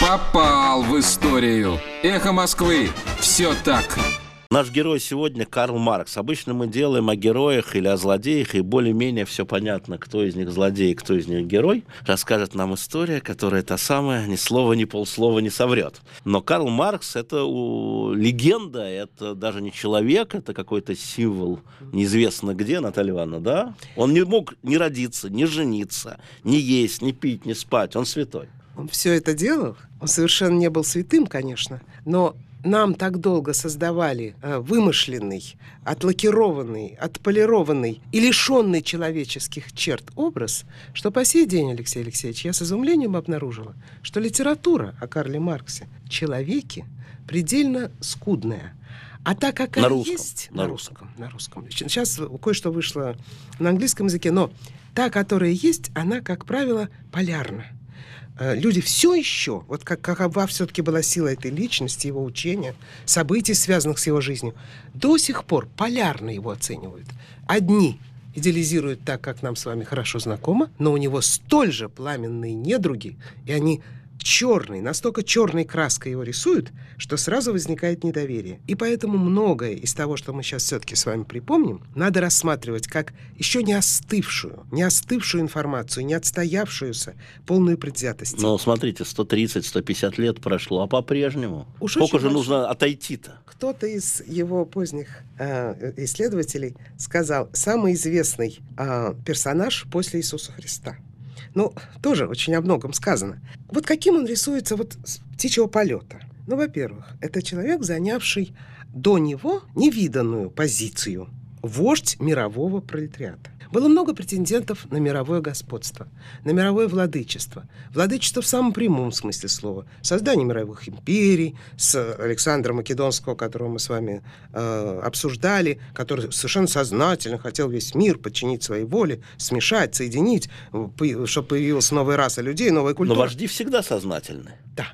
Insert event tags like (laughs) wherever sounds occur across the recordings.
Попал в историю. Эхо Москвы. Все так. Наш герой сегодня Карл Маркс. Обычно мы делаем о героях или о злодеях, и более-менее все понятно, кто из них злодей, кто из них герой. Расскажет нам история, которая та самая, ни слова, ни полслова не соврет. Но Карл Маркс — это у... легенда, это даже не человек, это какой-то символ неизвестно где, Наталья Ивановна, да? Он не мог не родиться, не жениться, не есть, не пить, не спать. Он святой. Он все это делал. Он совершенно не был святым, конечно, но нам так долго создавали э, вымышленный, отлакированный, отполированный и лишенный человеческих черт образ, что по сей день, Алексей Алексеевич, я с изумлением обнаружила, что литература о Карле Марксе, человеке, предельно скудная. А так как на она русском, есть на на русском, на русском. Сейчас кое-что вышло на английском языке, но та, которая есть, она, как правило, полярна. Э, Люди все еще, вот как, какова все-таки была сила этой личности, его учения, событий, связанных с его жизнью, до сих пор полярно его оценивают. Одни идеализируют так, как нам с вами хорошо знакомо, но у него столь же пламенные недруги, и они черный, настолько черной краской его рисуют, что сразу возникает недоверие. И поэтому многое из того, что мы сейчас все-таки с вами припомним, надо рассматривать как еще не остывшую, не остывшую информацию, не отстоявшуюся, полную предвзятости. Но смотрите, 130-150 лет прошло, а по-прежнему. Уж Сколько же нужно отойти-то? Кто-то из его поздних э, исследователей сказал, самый известный э, персонаж после Иисуса Христа. Ну, тоже очень о многом сказано. Вот каким он рисуется вот с птичьего полета? Ну, во-первых, это человек, занявший до него невиданную позицию. Вождь мирового пролетариата. Было много претендентов на мировое господство, на мировое владычество. Владычество в самом прямом смысле слова. Создание мировых империй с Александром Македонского, которого мы с вами э, обсуждали, который совершенно сознательно хотел весь мир подчинить своей воле, смешать, соединить, чтобы появилась новая раса людей, новая Но культура. вожди всегда сознательны. Да,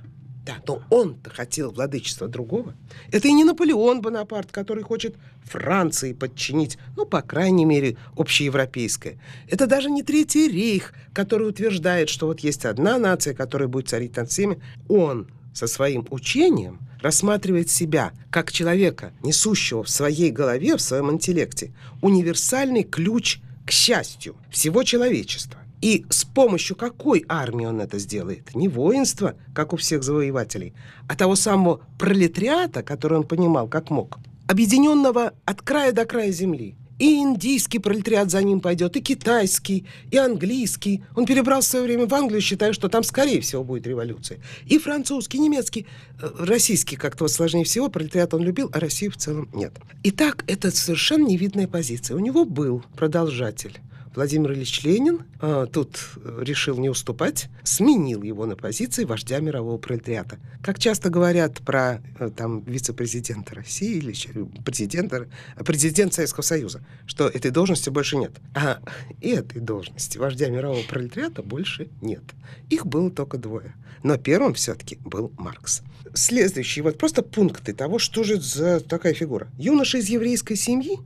да, но он-то хотел владычества другого. Это и не Наполеон Бонапарт, который хочет Франции подчинить, ну, по крайней мере, общеевропейское. Это даже не Третий рейх, который утверждает, что вот есть одна нация, которая будет царить над всеми. Он со своим учением рассматривает себя как человека, несущего в своей голове, в своем интеллекте, универсальный ключ к счастью всего человечества. И с помощью какой армии он это сделает? Не воинства, как у всех завоевателей, а того самого пролетариата, который он понимал как мог, объединенного от края до края земли. И индийский пролетариат за ним пойдет, и китайский, и английский. Он перебрал в свое время в Англию, считая, что там, скорее всего, будет революция. И французский, немецкий, э, российский как-то вот сложнее всего. Пролетариат он любил, а Россию в целом нет. Итак, это совершенно невидная позиция. У него был продолжатель. Владимир Ильич Ленин а, тут э, решил не уступать, сменил его на позиции вождя мирового пролетариата. Как часто говорят про э, там вице-президента России или ч- президента, президент Советского Союза, что этой должности больше нет. А этой должности вождя мирового пролетариата больше нет. Их было только двое. Но первым все-таки был Маркс. Следующие вот просто пункты того, что же за такая фигура. Юноша из еврейской семьи,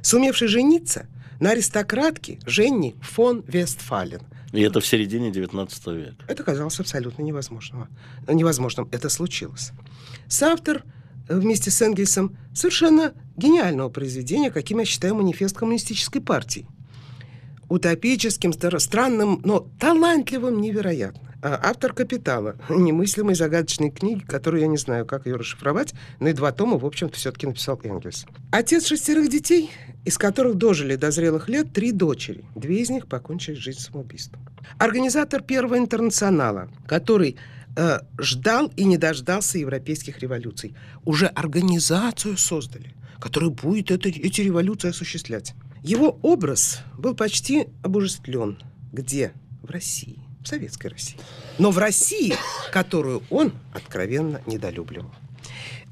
сумевший жениться на аристократке Женни фон Вестфален. И это в середине 19 века. Это казалось абсолютно невозможным. Невозможным. Это случилось. Соавтор э, вместе с Энгельсом совершенно гениального произведения, каким я считаю манифест коммунистической партии. Утопическим, странным, но талантливым невероятно. А, Автор «Капитала», немыслимой загадочной книги, которую я не знаю, как ее расшифровать, но и два тома, в общем-то, все-таки написал Энгельс. Отец шестерых детей, из которых дожили до зрелых лет три дочери. Две из них покончили жизнь самоубийством. Организатор первого интернационала, который э, ждал и не дождался европейских революций. Уже организацию создали, которая будет это, эти революции осуществлять. Его образ был почти обожествлен. Где? В России. В советской России. Но в России, которую он откровенно недолюбливал.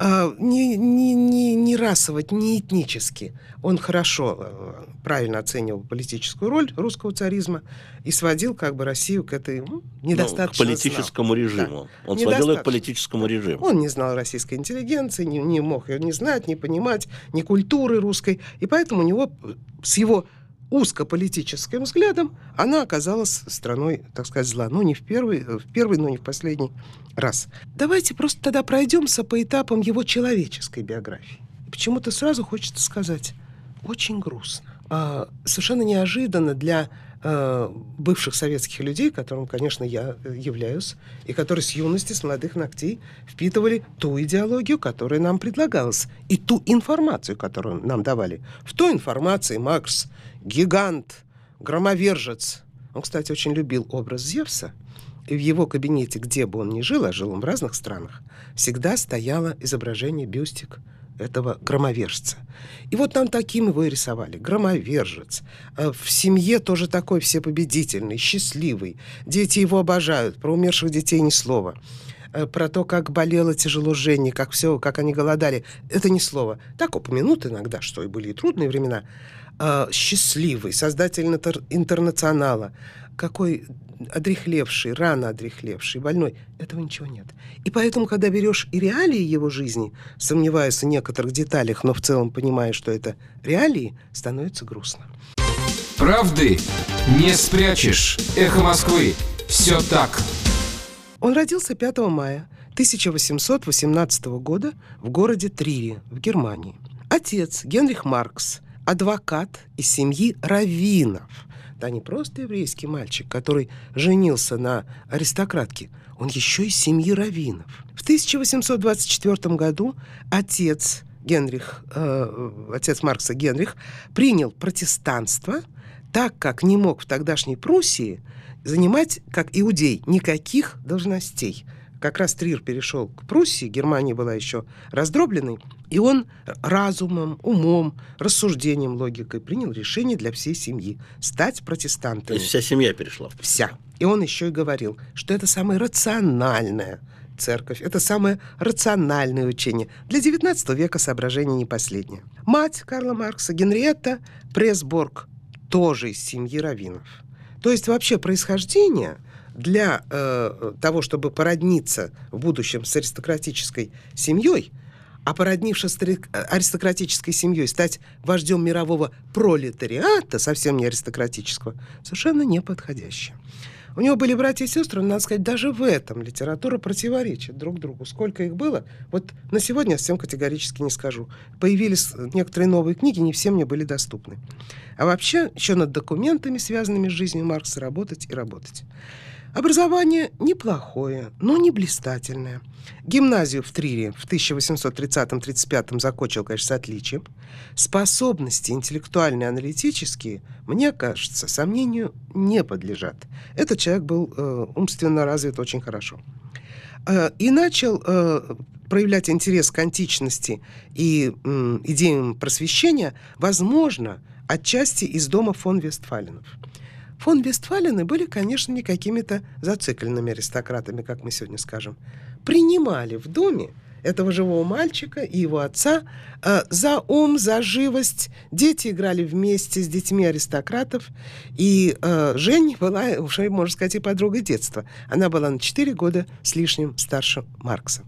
А, не, не, не, не расово, не этнически. Он хорошо, э, правильно оценивал политическую роль русского царизма и сводил как бы Россию к этой ну, Ну, недостаточно к политическому режиму. Да. Он сводил ее к политическому режиму. Он не знал российской интеллигенции, не, не мог ее не знать, не понимать, ни культуры русской. И поэтому у него с его узкополитическим взглядам, она оказалась страной, так сказать, зла. Ну, не в первый, в первый, но не в последний раз. Давайте просто тогда пройдемся по этапам его человеческой биографии. Почему-то сразу хочется сказать, очень грустно. А, совершенно неожиданно для а, бывших советских людей, которым, конечно, я являюсь, и которые с юности, с молодых ногтей впитывали ту идеологию, которая нам предлагалась, и ту информацию, которую нам давали. В той информации Макс гигант, громовержец. Он, кстати, очень любил образ Зевса. И в его кабинете, где бы он ни жил, а жил он в разных странах, всегда стояло изображение бюстик этого громовержца. И вот нам таким его и рисовали. Громовержец. А в семье тоже такой всепобедительный, счастливый. Дети его обожают. Про умерших детей ни слова. Э, про то, как болело тяжело Жене, как все, как они голодали. Это ни слова. Так упомянут иногда, что и были и трудные времена. А, счастливый, создатель интернационала. Какой одрехлевший, рано одрехлевший, больной. Этого ничего нет. И поэтому, когда берешь и реалии его жизни, сомневаясь в некоторых деталях, но в целом понимая, что это реалии, становится грустно. Правды не спрячешь. Эхо Москвы. Все так. Он родился 5 мая 1818 года в городе Трире в Германии. Отец Генрих Маркс, адвокат из семьи раввинов – да не просто еврейский мальчик, который женился на аристократке, он еще из семьи раввинов. В 1824 году отец Генрих, э, отец Маркса Генрих, принял протестанство, так как не мог в тогдашней Пруссии занимать, как иудей, никаких должностей – как раз Трир перешел к Пруссии, Германия была еще раздробленной, и он разумом, умом, рассуждением, логикой принял решение для всей семьи стать протестантами. То есть вся семья перешла? Вся. И он еще и говорил, что это самое рациональное церковь. Это самое рациональное учение. Для XIX века соображение не последнее. Мать Карла Маркса, Генриетта Пресборг, тоже из семьи раввинов. То есть вообще происхождение – для э, того, чтобы породниться в будущем с аристократической семьей, а породнившись с аристократической семьей, стать вождем мирового пролетариата, совсем не аристократического, совершенно неподходящее. У него были братья и сестры, надо сказать, даже в этом литература противоречит друг другу. Сколько их было, вот на сегодня я всем категорически не скажу. Появились некоторые новые книги, не все мне были доступны. А вообще, еще над документами, связанными с жизнью Маркса, работать и работать. Образование неплохое, но не блистательное. Гимназию в Трире в 1830-35 закончил, конечно, с отличием. Способности интеллектуальные, аналитические, мне кажется, сомнению не подлежат. Этот человек был э, умственно развит очень хорошо. Э, и начал э, проявлять интерес к античности и э, идеям просвещения, возможно, отчасти из дома фон Вестфаленов. Фон Вестфалены были, конечно, не какими-то зацикленными аристократами, как мы сегодня скажем. Принимали в доме этого живого мальчика и его отца э, за ум, за живость. Дети играли вместе с детьми аристократов. И э, Жень была, уже, можно сказать, и подругой детства. Она была на 4 года с лишним старше Маркса.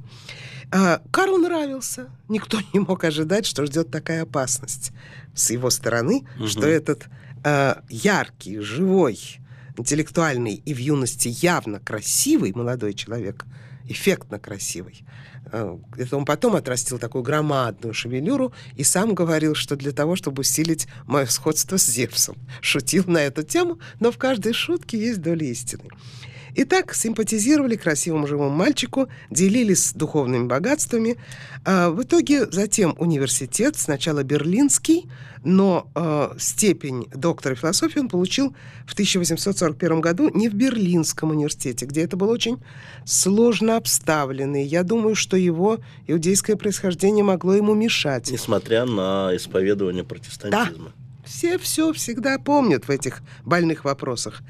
Э, Карл нравился. Никто (laughs) не мог ожидать, что ждет такая опасность с его стороны, угу. что этот э, яркий, живой, интеллектуальный и в юности явно красивый молодой человек, эффектно красивый. Э, это он потом отрастил такую громадную шевелюру и сам говорил, что для того, чтобы усилить мое сходство с Зевсом. (laughs) Шутил на эту тему, но в каждой шутке есть доля истины. Итак, симпатизировали красивому живому мальчику, делились духовными богатствами. А в итоге затем университет, сначала берлинский, но э, степень доктора философии он получил в 1841 году не в Берлинском университете, где это был очень сложно обставленный. Я думаю, что его иудейское происхождение могло ему мешать. Несмотря на исповедование протестантизма. Да. Все все всегда помнят в этих больных вопросах.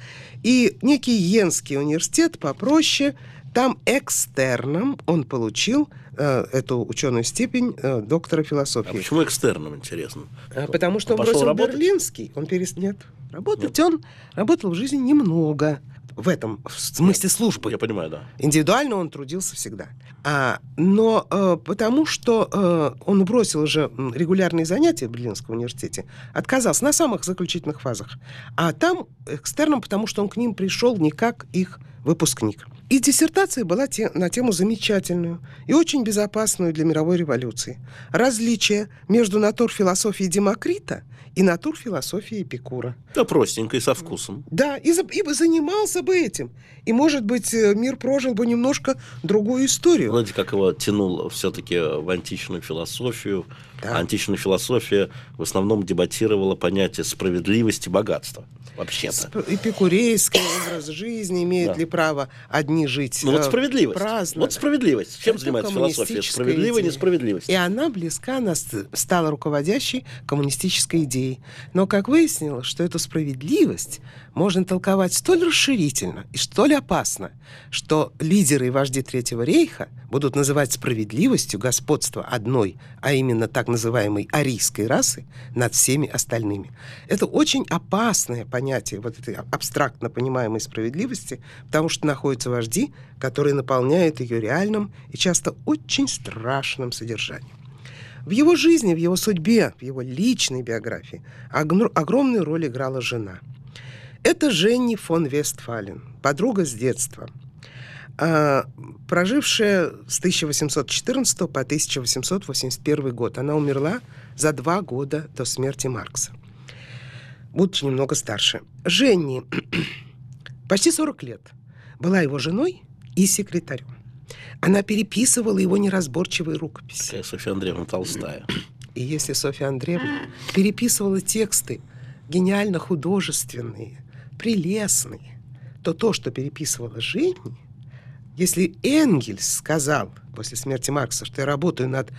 И некий Йенский университет попроще, там экстерном он получил эту ученую степень э, доктора философии. А почему экстерном, интересно? А, потому что он, он бросил работать? Берлинский. Он перес... Нет, работать Нет. он работал в жизни немного. В этом в смысле службы. Я понимаю, да. Индивидуально он трудился всегда. А, но э, потому что э, он бросил уже регулярные занятия в Берлинском университете, отказался на самых заключительных фазах. А там экстерном, потому что он к ним пришел не как их выпускник. И диссертация была те, на тему замечательную и очень безопасную для мировой революции. Различие между натурфилософией Демокрита и натурфилософией Эпикура. Да, простенько и со вкусом. Да, и, и занимался бы этим. И, может быть, э, мир прожил бы немножко другую историю. Знаете, как его тянул все-таки в античную философию. Да. Античная философия в основном дебатировала понятие справедливости и богатства вообще-то. Эпикурейский образ жизни, имеют да. ли право одни жить Ну вот э, справедливость. Праздно. Вот справедливость. Чем Это занимается философия? Справедливая несправедливость. И она близка, она стала руководящей коммунистической идеей. Но, как выяснилось, что эту справедливость можно толковать столь расширительно и столь опасно, что лидеры и вожди Третьего рейха будут называть справедливостью господство одной, а именно так называемой арийской расы над всеми остальными. Это очень опасное понятие вот этой абстрактно понимаемой справедливости, потому что находятся вожди, которые наполняют ее реальным и часто очень страшным содержанием. В его жизни, в его судьбе, в его личной биографии огромную роль играла жена – это Женни фон Вестфален, подруга с детства, а, прожившая с 1814 по 1881 год. Она умерла за два года до смерти Маркса, будучи немного старше. Женни (clears throat) почти 40 лет была его женой и секретарем. Она переписывала его неразборчивые рукописи. Какая Софья Андреевна Толстая. И если Софья Андреевна переписывала тексты гениально художественные, прелестный, то то, что переписывала Женя, если Энгельс сказал после смерти Маркса, что я работаю над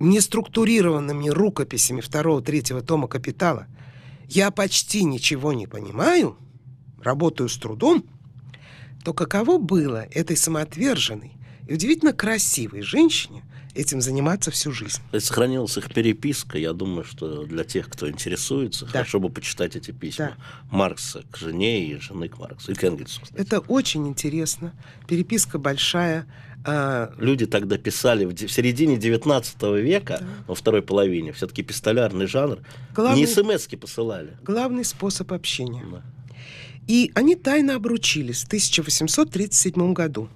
неструктурированными рукописями второго-третьего тома «Капитала», я почти ничего не понимаю, работаю с трудом, то каково было этой самоотверженной и удивительно красивой женщине этим заниматься всю жизнь. Сохранилась их переписка. Я думаю, что для тех, кто интересуется, да. хорошо бы почитать эти письма. Да. Маркса к жене и жены к Марксу. И к Энгельсу, кстати. Это очень интересно. Переписка большая. А, Люди тогда писали в, в середине 19 века, да. во второй половине, все-таки пистолярный жанр. Главный, Не смс посылали. Главный способ общения. Да. И они тайно обручились в 1837 году.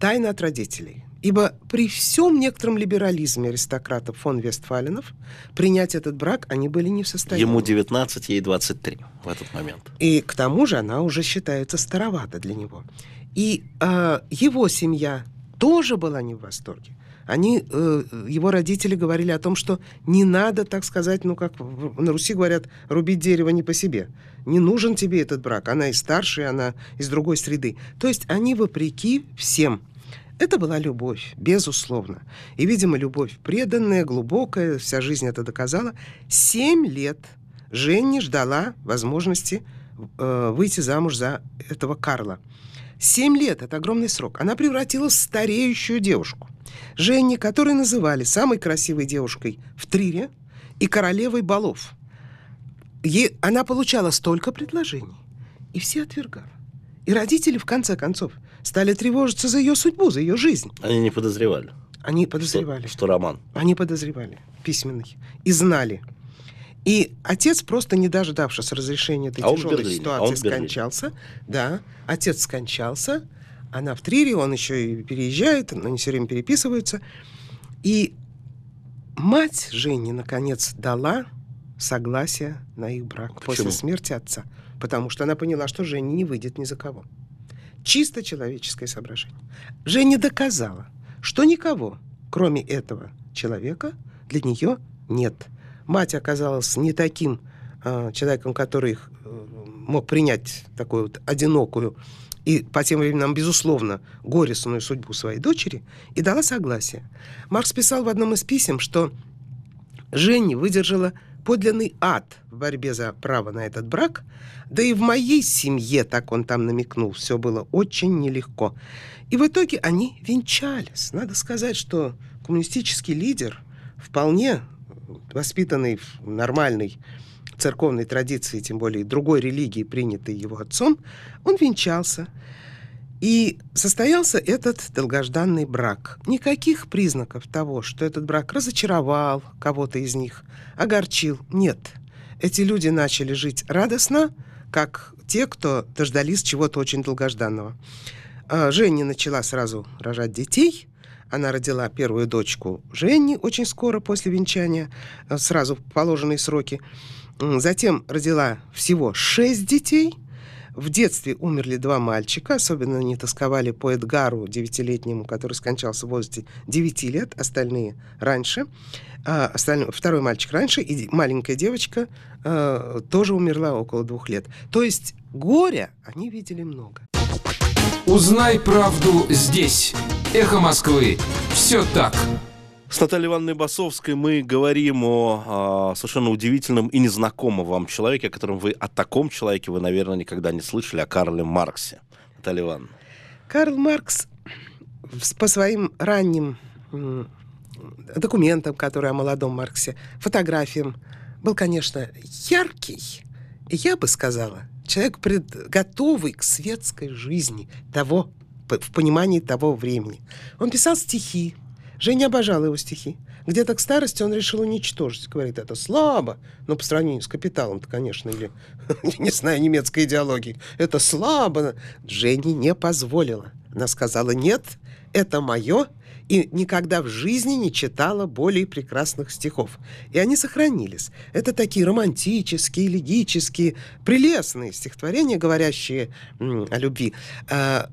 Тайно от родителей. Ибо при всем некотором либерализме аристократов фон Вестфаленов принять этот брак они были не в состоянии. Ему 19, ей 23 в этот момент. И к тому же она уже считается старовата для него. И э, его семья тоже была не в восторге. Они, э, его родители говорили о том, что не надо, так сказать, ну как на Руси говорят, рубить дерево не по себе. Не нужен тебе этот брак. Она и старшая, она из другой среды. То есть они вопреки всем это была любовь, безусловно. И, видимо, любовь преданная, глубокая, вся жизнь это доказала. Семь лет Женни ждала возможности э, выйти замуж за этого Карла. Семь лет – это огромный срок. Она превратилась в стареющую девушку. Женни, которую называли самой красивой девушкой в Трире и королевой балов. Ей, она получала столько предложений, и все отвергали. И родители, в конце концов, – стали тревожиться за ее судьбу, за ее жизнь. Они не подозревали. Они подозревали. Что, что роман. Они подозревали, письменный. И знали. И отец, просто не дождавшись разрешения этой а тяжелой ситуации, а скончался. Да, отец скончался. Она в Трире, он еще и переезжает, они все время переписываются. И мать Жени, наконец, дала согласие на их брак Почему? после смерти отца. Потому что она поняла, что Женя не выйдет ни за кого. Чисто человеческое соображение. Женя доказала, что никого, кроме этого человека, для нее нет. Мать оказалась не таким э, человеком, который э, мог принять такую вот одинокую и по тем временам, безусловно, горестную судьбу своей дочери, и дала согласие. Маркс писал в одном из писем, что Женя выдержала подлинный ад в борьбе за право на этот брак, да и в моей семье, так он там намекнул, все было очень нелегко. И в итоге они венчались. Надо сказать, что коммунистический лидер, вполне воспитанный в нормальной церковной традиции, тем более другой религии, принятой его отцом, он венчался. И состоялся этот долгожданный брак. Никаких признаков того, что этот брак разочаровал кого-то из них, огорчил, нет. Эти люди начали жить радостно, как те, кто дождались чего-то очень долгожданного. А, Женя начала сразу рожать детей. Она родила первую дочку Женни очень скоро после венчания, а, сразу в положенные сроки. Затем родила всего шесть детей – в детстве умерли два мальчика, особенно они тосковали по Эдгару, девятилетнему, который скончался в возрасте 9 лет, остальные раньше. А, остальной, второй мальчик раньше, и маленькая девочка а, тоже умерла около двух лет. То есть горя они видели много. Узнай правду здесь. Эхо Москвы. Все так. С Натальей Ивановной Басовской мы говорим о, о совершенно удивительном и незнакомом вам человеке, о котором вы, о таком человеке вы, наверное, никогда не слышали, о Карле Марксе. Наталья Ивановна. Карл Маркс по своим ранним документам, которые о молодом Марксе, фотографиям, был, конечно, яркий, и я бы сказала, человек, готовый к светской жизни того, в понимании того времени. Он писал стихи, Женя обожала его стихи. Где-то к старости он решил уничтожить. Говорит, это слабо. Но по сравнению с капиталом-то, конечно, или, (laughs) не знаю, немецкой идеологии. Это слабо. Женя не позволила. Она сказала, нет, это мое, и никогда в жизни не читала более прекрасных стихов. И они сохранились. Это такие романтические, элегические, прелестные стихотворения, говорящие о любви. А,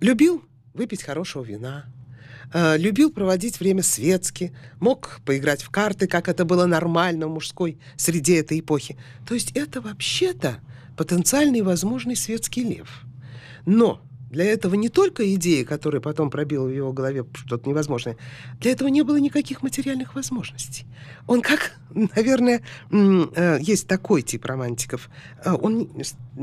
любил выпить хорошего вина, любил проводить время светски, мог поиграть в карты, как это было нормально в мужской среде этой эпохи. То есть это вообще-то потенциальный возможный светский лев. Но для этого не только идеи, которые потом пробила в его голове что-то невозможное, для этого не было никаких материальных возможностей. Он как, (laughs) наверное, э, есть такой тип романтиков, э, он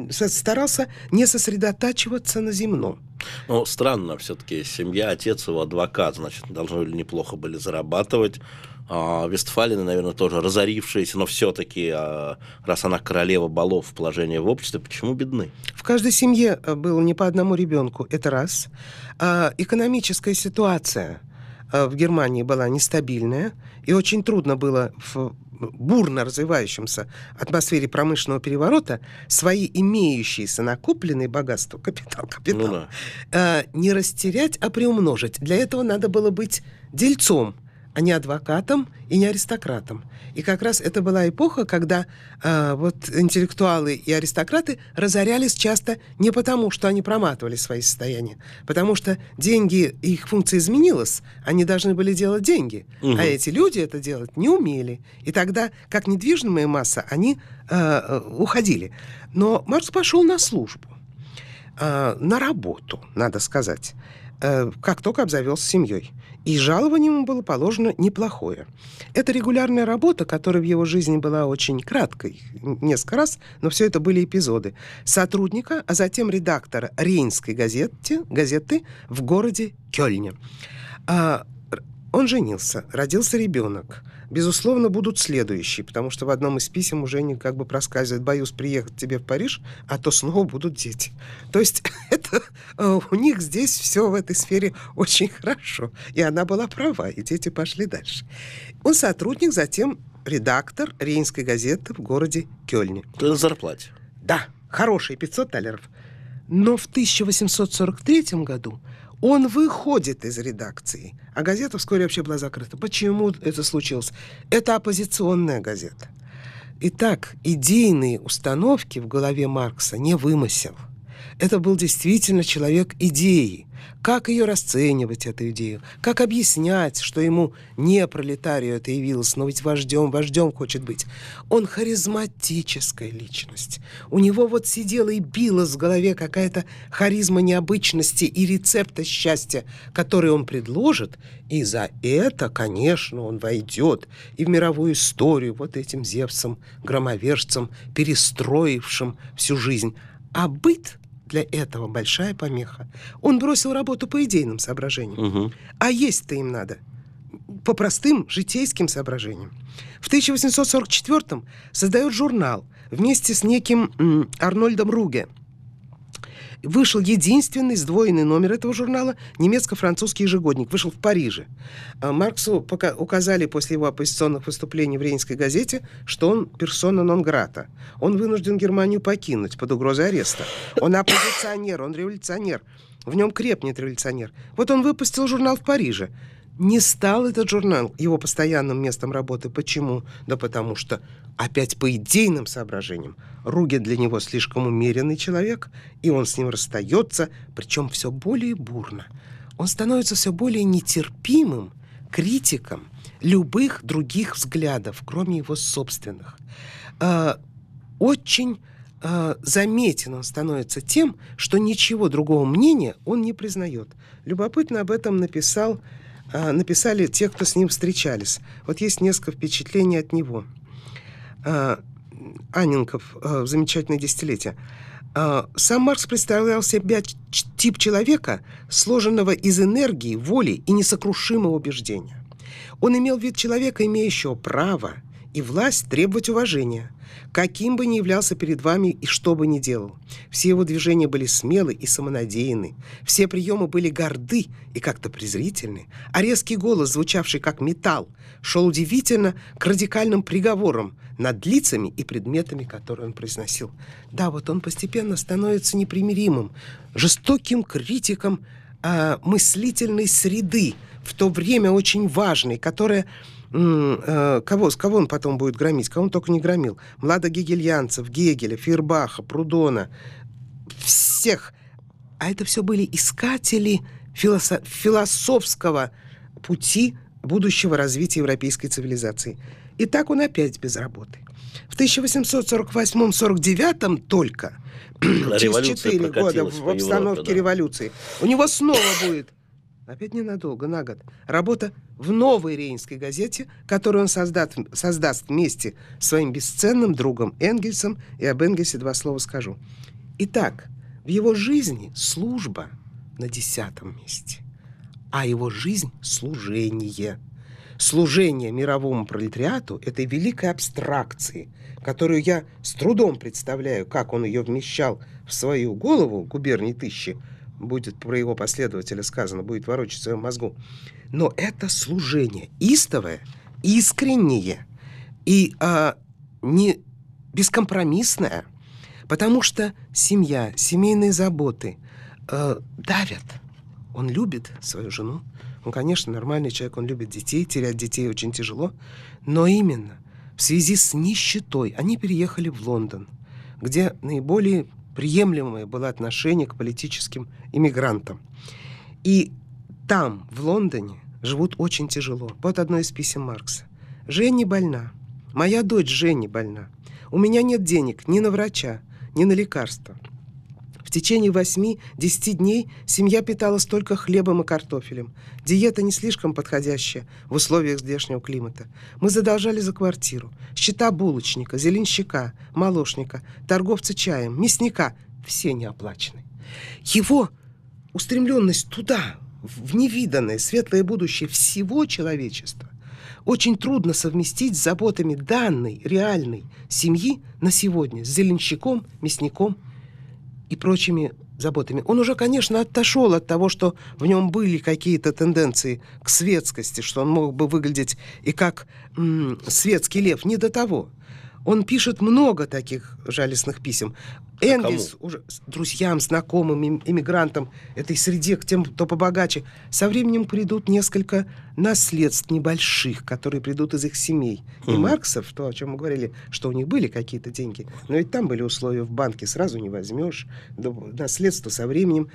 старался не сосредотачиваться на земном. Ну, странно, все-таки семья, отец его адвокат, значит, должны неплохо были зарабатывать. А, Вестфалины, наверное, тоже разорившиеся, но все-таки, а, раз она королева балов в положении в обществе, почему бедны? В каждой семье э, было не по одному ребенку, это раз. А, экономическая ситуация э, в Германии была нестабильная, и очень трудно было в бурно развивающемся атмосфере промышленного переворота свои имеющиеся накопленные богатства, капитал, капитал, ну, да. э, не растерять, а приумножить. Для этого надо было быть дельцом, а не адвокатом и не аристократом. И как раз это была эпоха, когда э, вот интеллектуалы и аристократы разорялись часто не потому, что они проматывали свои состояния, потому что деньги, их функция изменилась, они должны были делать деньги, угу. а эти люди это делать не умели. И тогда, как недвижимая масса, они э, уходили. Но Маркс пошел на службу, э, на работу, надо сказать, как только обзавелся семьей. И жалование ему было положено неплохое. Это регулярная работа, которая в его жизни была очень краткой, несколько раз, но все это были эпизоды. Сотрудника, а затем редактора Рейнской газеты, газеты в городе Кёльне. А, он женился, родился ребенок – безусловно, будут следующие, потому что в одном из писем уже не как бы проскальзывает, боюсь приехать тебе в Париж, а то снова будут дети. То есть (laughs) это, э, у них здесь все в этой сфере очень хорошо. И она была права, и дети пошли дальше. Он сотрудник, затем редактор Рейнской газеты в городе Кёльне. Ты на зарплате. Да, хорошие 500 талеров. Но в 1843 году он выходит из редакции, а газета вскоре вообще была закрыта. Почему это случилось? Это оппозиционная газета. Итак, идейные установки в голове Маркса не вымысел. Это был действительно человек идеи, как ее расценивать, эту идею? Как объяснять, что ему не пролетарию это явилось, но ведь вождем, вождем хочет быть? Он харизматическая личность. У него вот сидела и била в голове какая-то харизма необычности и рецепта счастья, который он предложит, и за это, конечно, он войдет и в мировую историю вот этим Зевсом, громовержцем, перестроившим всю жизнь. А быт для этого большая помеха. Он бросил работу по идейным соображениям. Угу. А есть-то им надо. по простым житейским соображениям. В 1844 создает журнал вместе с неким Арнольдом Руге – вышел единственный сдвоенный номер этого журнала «Немецко-французский ежегодник». Вышел в Париже. А Марксу пока указали после его оппозиционных выступлений в Рейнской газете, что он персона нон-грата. Он вынужден Германию покинуть под угрозой ареста. Он оппозиционер, он революционер. В нем крепнет революционер. Вот он выпустил журнал в Париже. Не стал этот журнал его постоянным местом работы. Почему? Да потому что, опять по идейным соображениям, Руге для него слишком умеренный человек, и он с ним расстается, причем все более бурно. Он становится все более нетерпимым критиком любых других взглядов, кроме его собственных. Э, очень э, заметен он становится тем, что ничего другого мнения он не признает. Любопытно об этом написал а, написали те, кто с ним встречались. Вот есть несколько впечатлений от него. А, Анинков, а, замечательное десятилетие. Сам Маркс представлял себя тип человека, сложенного из энергии, воли и несокрушимого убеждения. Он имел вид человека, имеющего право и власть требовать уважения, каким бы ни являлся перед вами и что бы ни делал. Все его движения были смелы и самонадеянны, все приемы были горды и как-то презрительны, а резкий голос, звучавший как металл, шел удивительно к радикальным приговорам над лицами и предметами, которые он произносил. Да, вот он постепенно становится непримиримым, жестоким критиком э, мыслительной среды, в то время очень важной, которая кого, с кого он потом будет громить? Кого он только не громил? Младогегельянцев, Гегеля, Фирбаха, Прудона. Всех. А это все были искатели философ философского пути будущего развития европейской цивилизации. И так он опять без работы. В 1848-49 только, (clears throat) через 4 года в обстановке Европе, да. революции, у него снова будет опять ненадолго, на год, работа в новой Рейнской газете, которую он создаст, создаст вместе с своим бесценным другом Энгельсом, и об Энгельсе два слова скажу. Итак, в его жизни служба на десятом месте, а его жизнь — служение. Служение мировому пролетариату этой великой абстракции, которую я с трудом представляю, как он ее вмещал в свою голову, губернии тысячи, будет про его последователя сказано, будет ворочать в мозгу. Но это служение истовое, искреннее и а, не бескомпромиссное, потому что семья, семейные заботы а, давят. Он любит свою жену. Он, конечно, нормальный человек, он любит детей, терять детей очень тяжело. Но именно в связи с нищетой они переехали в Лондон, где наиболее приемлемое было отношение к политическим иммигрантам. И там, в Лондоне, живут очень тяжело. Вот одно из писем Маркса. «Женя больна. Моя дочь Женя больна. У меня нет денег ни на врача, ни на лекарства течение 8-10 дней семья питалась только хлебом и картофелем. Диета не слишком подходящая в условиях здешнего климата. Мы задолжали за квартиру. Счета булочника, зеленщика, молочника, торговца чаем, мясника – все не оплачены. Его устремленность туда, в невиданное светлое будущее всего человечества, очень трудно совместить с заботами данной, реальной семьи на сегодня, с зеленщиком, мясником и прочими заботами. Он уже, конечно, отошел от того, что в нем были какие-то тенденции к светскости, что он мог бы выглядеть и как светский лев. Не до того. Он пишет много таких жалостных писем. Энгельс уже друзьям, знакомым, иммигрантам, этой среде, к тем, кто побогаче, со временем придут несколько наследств небольших, которые придут из их семей. И Марксов, то, о чем мы говорили, что у них были какие-то деньги, но ведь там были условия в банке, сразу не возьмешь, наследство со временем.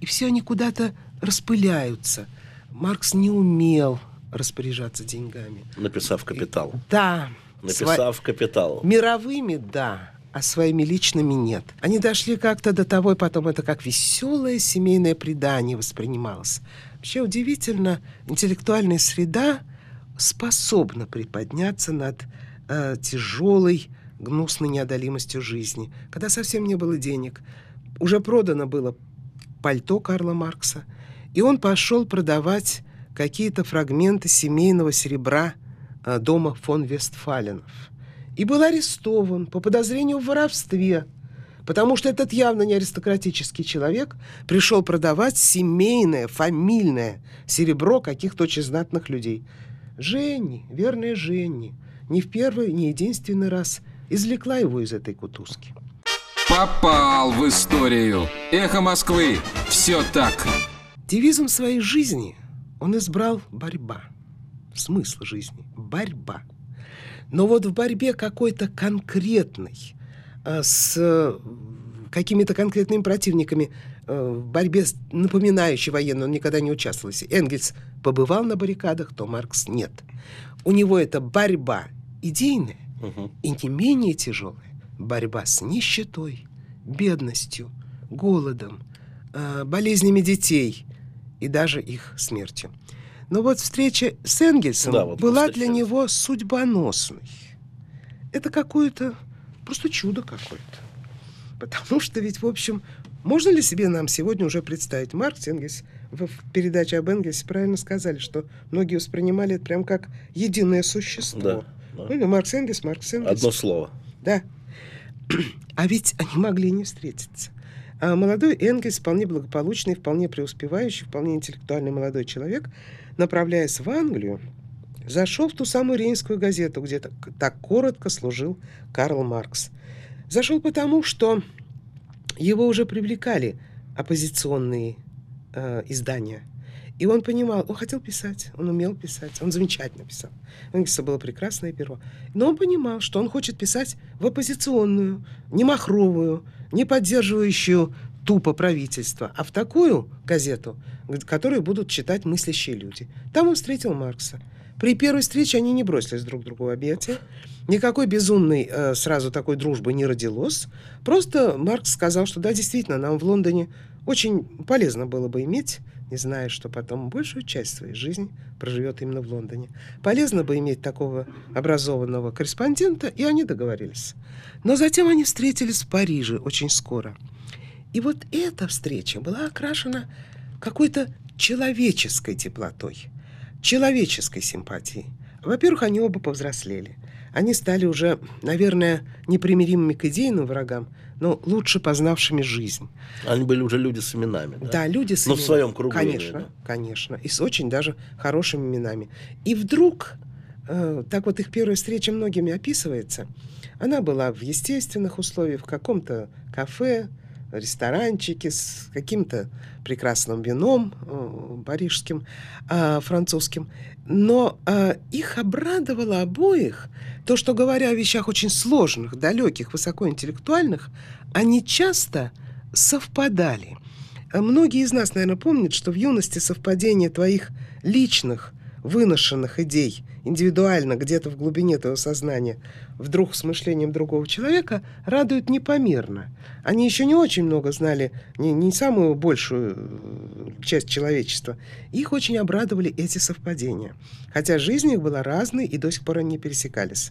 И все они куда-то распыляются. Маркс не умел распоряжаться деньгами. Написав «Капитал». Да, Написав «Капитал». Мировыми, да, а своими личными нет. Они дошли как-то до того, и потом это как веселое семейное предание воспринималось. Вообще удивительно, интеллектуальная среда способна приподняться над э, тяжелой, гнусной неодолимостью жизни, когда совсем не было денег. Уже продано было пальто Карла Маркса, и он пошел продавать какие-то фрагменты семейного серебра э, дома фон Вестфаленов. И был арестован по подозрению в воровстве, потому что этот явно не аристократический человек пришел продавать семейное, фамильное серебро каких-то очень знатных людей. Женни, верная Женни, не в первый, не единственный раз извлекла его из этой кутузки. Попал в историю. Эхо Москвы. Все так. Девизом своей жизни он избрал борьба. Смысл жизни – борьба. Но вот в борьбе какой-то конкретной, э, с какими-то конкретными противниками, э, в борьбе, напоминающей военную, он никогда не участвовал. Если Энгельс побывал на баррикадах, то Маркс нет. У него это борьба идейная и не менее тяжелая борьба с нищетой, бедностью, голодом, э, болезнями детей и даже их смертью. Но вот встреча с Энгельсом Да, вот была для него судьбоносной. Это какое-то просто чудо какое-то. Потому что ведь, в общем, можно ли себе нам сегодня уже представить? Маркс, Энгельс, в в передаче об Энгельсе правильно сказали, что многие воспринимали это прям как единое существо. Да, да. Ну или Маркс Энгельс, Маркс Энгельс. Одно слово. Да. А ведь они могли не встретиться. А молодой Энгельс, вполне благополучный, вполне преуспевающий, вполне интеллектуальный молодой человек, направляясь в Англию, зашел в ту самую Рейнскую газету, где так, так коротко служил Карл Маркс. Зашел потому, что его уже привлекали оппозиционные э, издания. И он понимал, он хотел писать, он умел писать, он замечательно писал. У Энгельса было прекрасное перо. Но он понимал, что он хочет писать в оппозиционную, не махровую, не поддерживающую тупо правительство, а в такую газету, которую будут читать мыслящие люди. Там он встретил Маркса. При первой встрече они не бросились друг другу в объятия. Никакой безумной э, сразу такой дружбы не родилось. Просто Маркс сказал, что да, действительно, нам в Лондоне очень полезно было бы иметь, не зная, что потом большую часть своей жизни проживет именно в Лондоне. Полезно бы иметь такого образованного корреспондента, и они договорились. Но затем они встретились в Париже очень скоро. И вот эта встреча была окрашена какой-то человеческой теплотой, человеческой симпатией. Во-первых, они оба повзрослели. Они стали уже, наверное, непримиримыми к идейным врагам, но лучше познавшими жизнь. Они были уже люди с именами. Да, Да, люди с Ну, в именами. своем кругу, я имею в Конечно, виду. конечно. И с очень даже хорошими именами. И вдруг, э, так вот их первая встреча многими описывается, она была в естественных условиях, в каком-то кафе, ресторанчике с каким-то прекрасным вином э, парижским, а, французским. Но а, их обрадовало обоих то, что, говоря о вещах очень сложных, далеких, высокоинтеллектуальных, они часто совпадали. Многие из нас, наверное, помнят, что в юности совпадение твоих личных, выношенных идей, индивидуально, где-то в глубине твоего сознания, вдруг с мышлением другого человека, радует непомерно. Они еще не очень много знали, не, не самую большую э, часть человечества. Их очень обрадовали эти совпадения. Хотя жизнь их была разной, и до сих пор они не пересекались.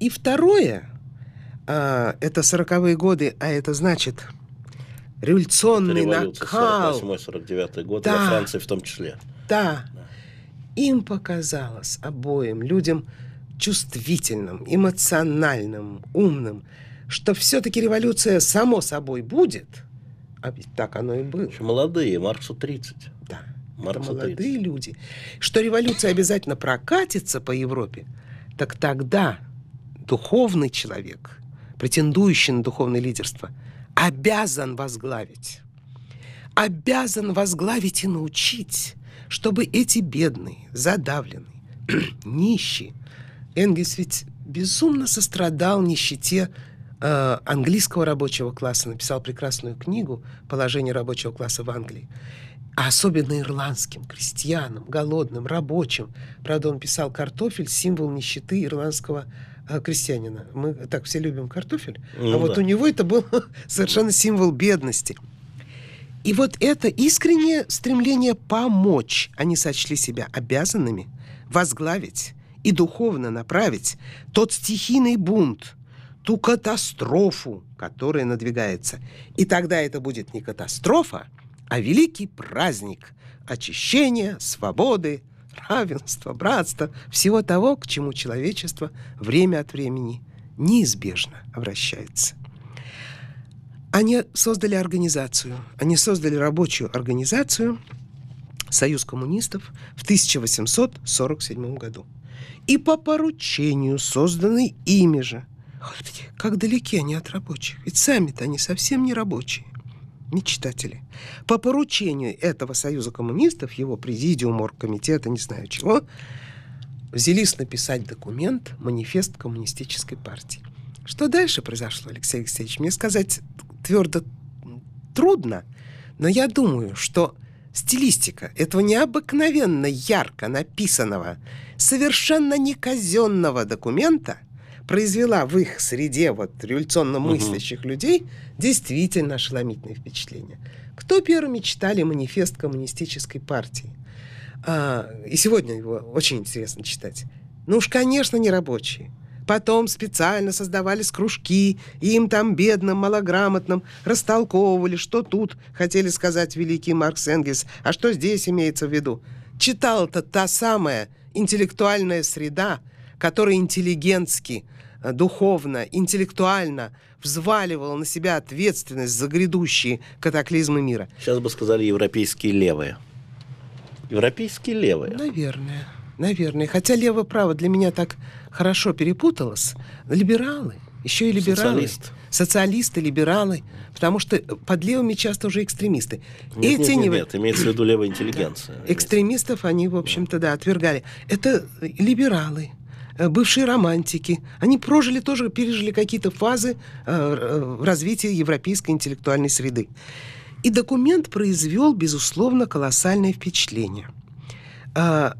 И второе, а, это сороковые годы, а это значит революционный накал. 48-49 год, Да. во Франции в том числе. Да. Им показалось обоим людям чувствительным, эмоциональным, умным, что все-таки революция само собой будет. А ведь так оно и было. Еще молодые, Марксу 30. Да. Это Марксу молодые 30. люди. Что революция обязательно прокатится по Европе, так тогда духовный человек, претендующий на духовное лидерство, обязан возглавить. Обязан возглавить и научить, чтобы эти бедные, задавленные, (clears throat) нищие, Энгельс ведь безумно сострадал нищете э, английского рабочего класса, написал прекрасную книгу «Положение рабочего класса в Англии». А особенно ирландским, крестьянам, голодным, рабочим. Правда, он писал «Картофель – символ нищеты ирландского э, крестьянина». Мы так все любим картофель, Ну а вот да. у него это был (laughs) совершенно символ бедности. И вот это искреннее стремление помочь они сочли себя обязанными возглавить и духовно направить тот стихийный бунт, ту катастрофу, которая надвигается. И тогда это будет не катастрофа, а великий праздник очищения, свободы, равенства, братства, всего того, к чему человечество время от времени неизбежно обращается. Они создали организацию, они создали рабочую организацию Союз коммунистов в 1847 году. И по поручению, созданной ими же. Как далеки они от рабочих. Ведь сами-то они совсем не рабочие мечтатели. По поручению этого Союза коммунистов, его президиум, оргкомитета, не знаю чего, взялись написать документ «Манифест коммунистической партии». Что дальше произошло, Алексей Алексеевич? Мне сказать твердо трудно, но я думаю, что стилистика этого необыкновенно ярко написанного, совершенно не казенного документа – произвела в их среде вот революционно мыслящих угу. людей действительно ошеломительное впечатление. Кто первыми читали манифест коммунистической партии? А, и сегодня его очень интересно читать. Ну уж, конечно, не рабочие. Потом специально создавались кружки, им там, бедным, малограмотным, растолковывали, что тут хотели сказать великий Маркс Энгельс, а что здесь имеется в виду. Читала-то та самая интеллектуальная среда, которая интеллигентски, э, духовно, интеллектуально взваливала на себя ответственность за грядущие катаклизмы мира. Сейчас бы сказали европейские левые. Европейские левые. Наверное. Наверное. Хотя лево-право для меня так хорошо перепуталось. Либералы. Еще и либералы. Социалист. Социалисты, либералы. Потому что под левыми часто уже экстремисты. Нет, Эти нет, нет, нет, имеется в виду левая интеллигенция. Экстремистов они, в общем-то, да, отвергали. Это либералы Э, бывшие романтики. Они прожили тоже, пережили какие-то фазы э, развития европейской интеллектуальной среды. И документ произвел, безусловно, колоссальное впечатление. Э,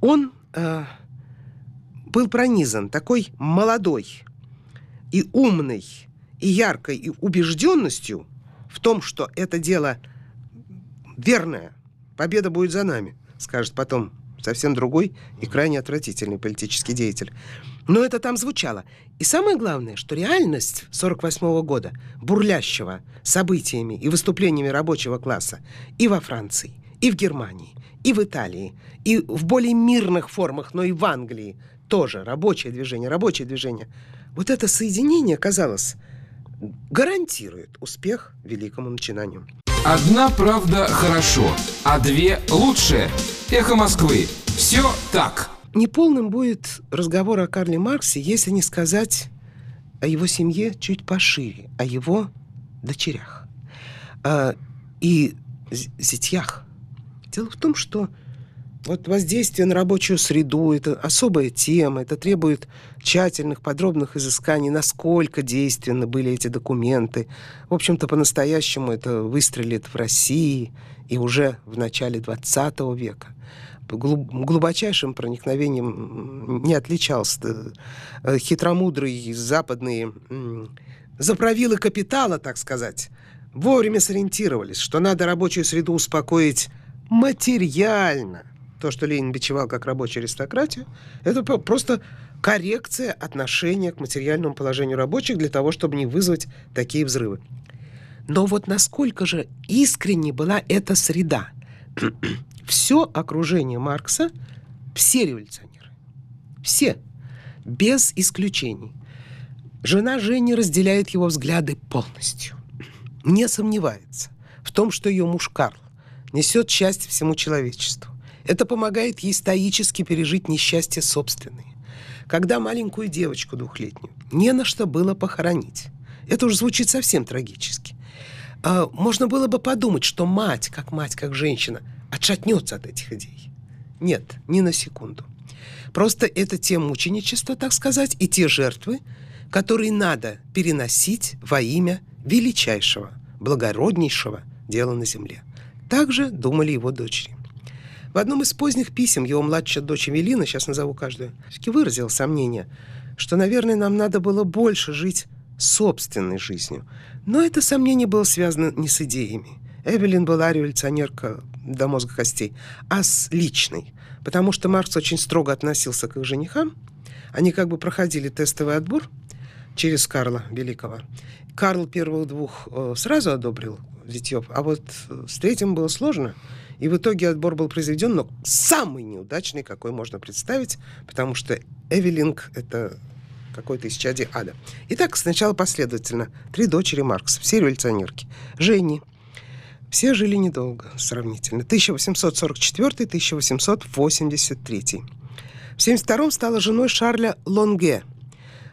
он э, был пронизан такой молодой и умной, и яркой и убежденностью в том, что это дело верное, победа будет за нами, скажет потом совсем другой и крайне отвратительный политический деятель. Но это там звучало. И самое главное, что реальность 48 года, бурлящего событиями и выступлениями рабочего класса и во Франции, и в Германии, и в Италии, и в более мирных формах, но и в Англии тоже рабочее движение, рабочее движение. Вот это соединение, казалось, гарантирует успех великому начинанию. Одна правда хорошо, а две лучше. Эхо Москвы. Все так. Неполным будет разговор о Карле Марксе, если не сказать о его семье чуть пошире, о его дочерях а, и зятьях. Дело в том, что вот воздействие на рабочую среду – это особая тема, это требует тщательных, подробных изысканий, насколько действенны были эти документы. В общем-то, по-настоящему это выстрелит в России и уже в начале 20 века. Глубочайшим проникновением не отличался э, хитромудрый западные заправилы капитала, так сказать, вовремя сориентировались, что надо рабочую среду успокоить материально – то, что Ленин бичевал как рабочую аристократию, это просто коррекция отношения к материальному положению рабочих для того, чтобы не вызвать такие взрывы. Но вот насколько же искренне была эта среда? (clears throat) Все окружение Маркса, все революционеры, все, без исключений. Жена Жени разделяет его взгляды полностью. Не сомневается в том, что ее муж Карл несет счастье всему человечеству. Это помогает ей стоически пережить несчастье собственные. Когда маленькую девочку двухлетнюю не на что было похоронить. Это уже звучит совсем трагически. А, можно было бы подумать, что мать, как мать, как женщина, отшатнется от этих идей. Нет, ни на секунду. Просто это те мученичества, так сказать, и те жертвы, которые надо переносить во имя величайшего, благороднейшего дела на земле. Так же думали его дочери. В одном из поздних писем его младшая дочь Эвелина, сейчас назову каждую, все-таки выразил сомнение, что, наверное, нам надо было больше жить собственной жизнью. Но это сомнение было связано не с идеями. Эвелин была революционерка до мозга костей, а с личной. Потому что Маркс очень строго относился к их женихам. Они как бы проходили тестовый отбор через Карла Великого. Карл первых двух э, сразу одобрил Литьев, а вот с третьим было сложно – И в итоге отбор был произведен, но самый неудачный, какой можно представить, потому что Эвелинг — это какой-то из чади ада. Итак, сначала последовательно. Три дочери Маркса, все революционерки. Жени. Все жили недолго, сравнительно. 1844-1883. В 1972 стала женой Шарля Лонге,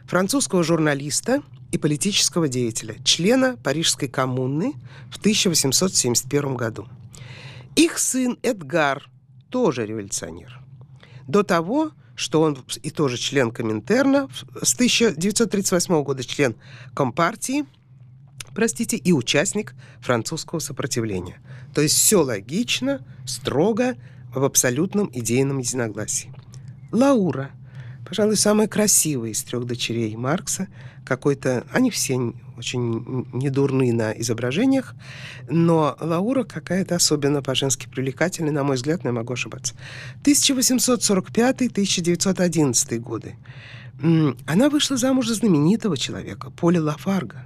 французского журналиста и политического деятеля, члена Парижской коммуны в 1871 году. Их сын Эдгар тоже революционер. До того, что он и тоже член Коминтерна, с 1938 года член Компартии, простите, и участник французского сопротивления. То есть все логично, строго, в абсолютном идейном единогласии. Лаура, пожалуй, самая красивая из трех дочерей Маркса, какой-то, они все очень недурны на изображениях, но Лаура какая-то особенно по-женски привлекательная, на мой взгляд, но я могу ошибаться. 1845-1911 годы. Она вышла замуж за знаменитого человека, Поля Лафарга,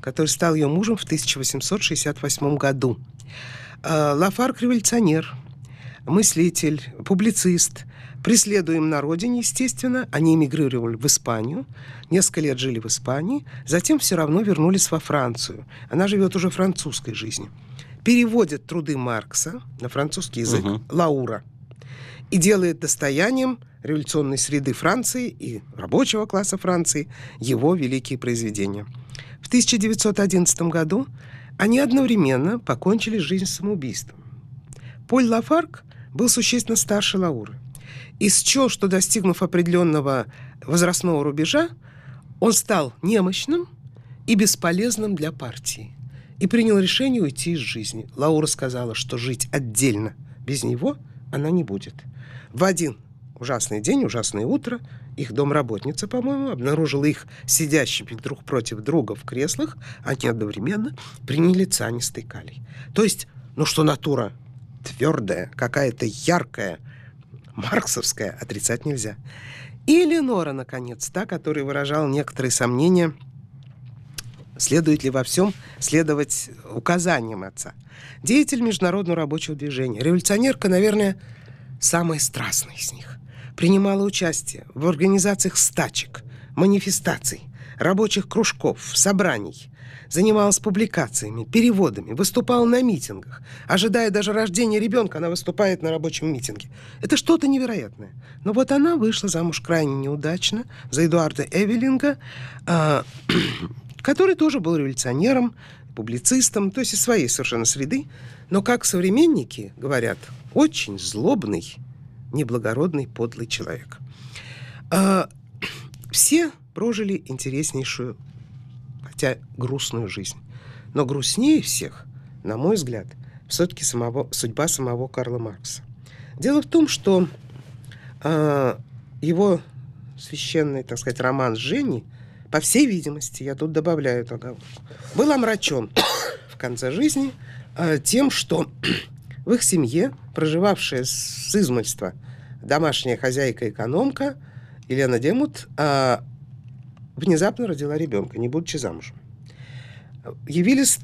который стал ее мужем в 1868 году. А, Лафарг – революционер, мыслитель, публицист, преследуем на родине, естественно. Они эмигрировали в Испанию, несколько лет жили в Испании, затем все равно вернулись во Францию. Она живет уже французской жизнью. Переводит труды Маркса на французский язык, угу. Лаура, и делает достоянием революционной среды Франции и рабочего класса Франции его великие произведения. В 1911 году они одновременно покончили жизнь самоубийством. Поль Лафарк был существенно старше Лауры и счел, что достигнув определенного возрастного рубежа, он стал немощным и бесполезным для партии и принял решение уйти из жизни. Лаура сказала, что жить отдельно без него она не будет. В один ужасный день, ужасное утро, их домработница, по-моему, обнаружила их сидящими друг против друга в креслах, они одновременно приняли цианистый калий. То есть, ну что натура твердая, какая-то яркая, марксовская, отрицать нельзя. И Ленора, наконец, та, которая выражала некоторые сомнения, следует ли во всем следовать указаниям отца. Деятель международного рабочего движения. Революционерка, наверное, самая страстная из них. Принимала участие в организациях стачек, манифестаций, рабочих кружков, собраний – занималась публикациями, переводами, выступала на митингах. Ожидая даже рождения ребенка, она выступает на рабочем митинге. Это что-то невероятное. Но вот она вышла замуж крайне неудачно за Эдуарда Эвелинга, э, (clears throat) который тоже был революционером, публицистом, то есть из своей совершенно среды, но, как современники говорят, очень злобный, неблагородный, подлый человек. Э, (clears throat) все прожили интереснейшую хотя грустную жизнь. Но грустнее всех, на мой взгляд, все-таки самого, судьба самого Карла Маркса. Дело в том, что э, его священный, так сказать, роман с Женей, по всей видимости, я тут добавляю эту оговорку, был омрачен в конце жизни э, тем, что в их семье, проживавшая с измольства домашняя хозяйка-экономка Елена Демут, э, внезапно родила ребенка, не будучи замужем. Явились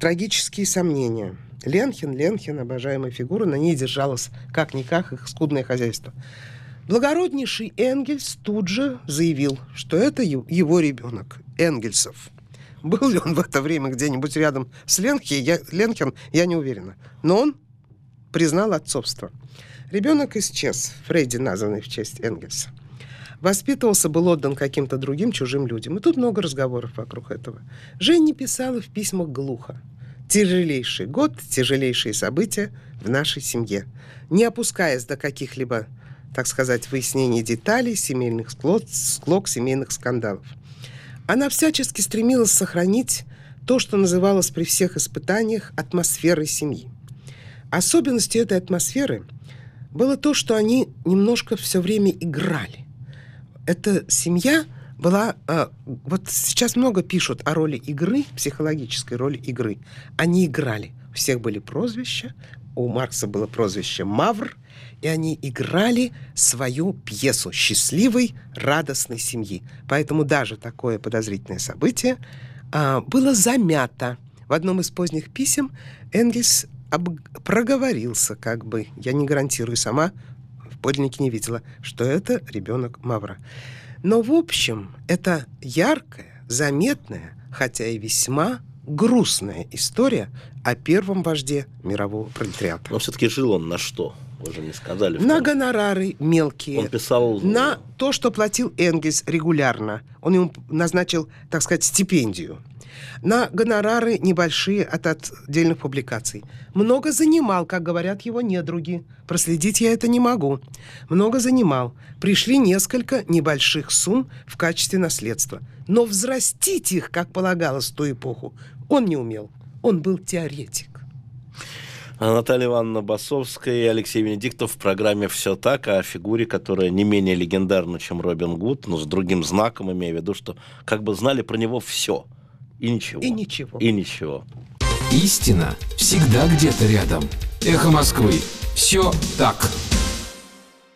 трагические сомнения. Ленхин, Ленхин, обожаемая фигура, на ней держалось как-никак их скудное хозяйство. Благороднейший Энгельс тут же заявил, что это его ребенок, Энгельсов. Был ли он в это время где-нибудь рядом с Ленхи, я, Ленхен, я не уверена. Но он признал отцовство. Ребенок исчез, Фредди, названный в честь Энгельса. Воспитывался, был отдан каким-то другим чужим людям. И тут много разговоров вокруг этого. Женя писала в письмах глухо. Тяжелейший год, тяжелейшие события в нашей семье. Не опускаясь до каких-либо, так сказать, выяснений деталей, семейных склок, склок, семейных скандалов. Она всячески стремилась сохранить то, что называлось при всех испытаниях атмосферой семьи. Особенностью этой атмосферы было то, что они немножко все время играли эта семья была... Э, вот сейчас много пишут о роли игры, психологической роли игры. Они играли. У всех были прозвища. У Маркса было прозвище «Мавр», и они играли свою пьесу счастливой, радостной семьи. Поэтому даже такое подозрительное событие э, было замято. В одном из поздних писем Энгельс об... проговорился как бы. Я не гарантирую сама, подлиннике не видела, что это ребенок Мавра. Но, в общем, это яркая, заметная, хотя и весьма грустная история о первом вожде мирового пролетариата. Но все-таки жил он на что? Вы же не сказали. На гонорары мелкие. Он писал... На то, что платил Энгельс регулярно. Он ему назначил, так сказать, стипендию. На гонорары небольшие от отдельных публикаций. Много занимал, как говорят его недруги. Проследить я это не могу. Много занимал. Пришли несколько небольших сумм в качестве наследства. Но взрастить их, как полагалось в ту эпоху, он не умел. Он был теоретик. Наталья Ивановна Басовская и Алексей Венедиктов в программе «Все так» о фигуре, которая не менее легендарна, чем Робин Гуд, но с другим знаком, имея в виду, что как бы знали про него все. И ничего. И ничего. И ничего. Истина всегда где-то рядом. Эхо Москвы. Все так.